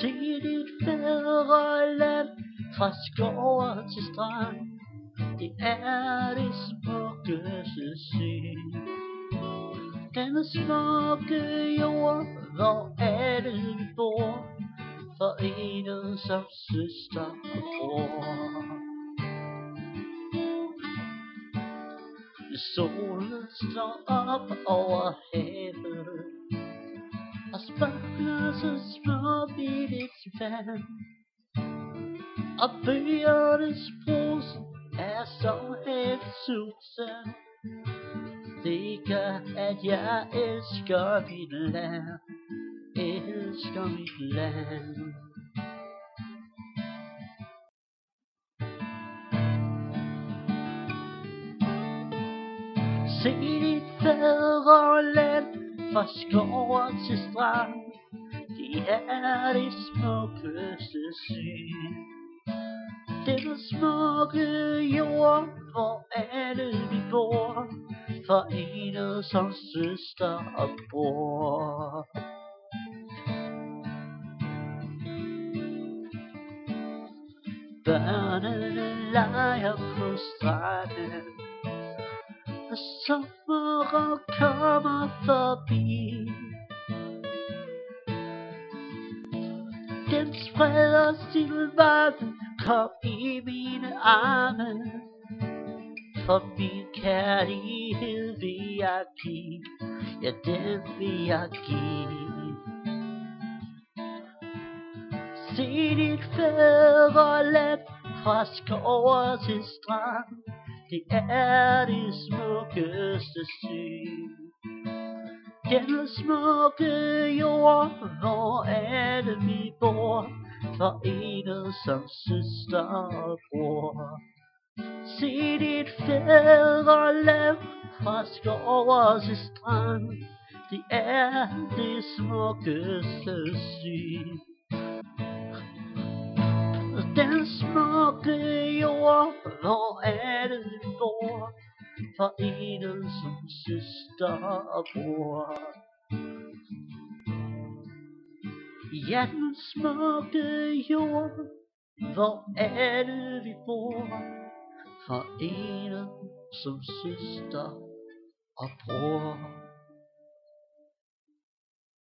Se dit fædreland fra skov til strand. Det er det smukkeste syn. Den smukke jord, hvor alle vi bor, forenet som søster og bror. Solen står op over havet og spejler så små i et vand Og bøgernes brus er så helt susen Det gør at jeg elsker mit land Elsker mit land. Se dit fædreland fra skov til strand? Det er det smukkeste syn Den smukke jord, hvor alle vi bor Forenet som søster og bror. Børnene leger på stranden og sommeren kommer forbi. Den spreder sin varme, kom i mine arme. For min kærlighed vil jeg give, ja den vil jeg give. Se dit fædreland fra skov til strand det er det smukkeste syn. Den smukke jord, hvor alle vi bor, forenet som søster og bror. Se dit fædreland fra skov til strand, det er det smukkeste syn. Den smukke jord, hvor alle vi bor, forenet som søster og bror. Ja, den smukke jord, hvor alle vi bor, forenet som søster og bror.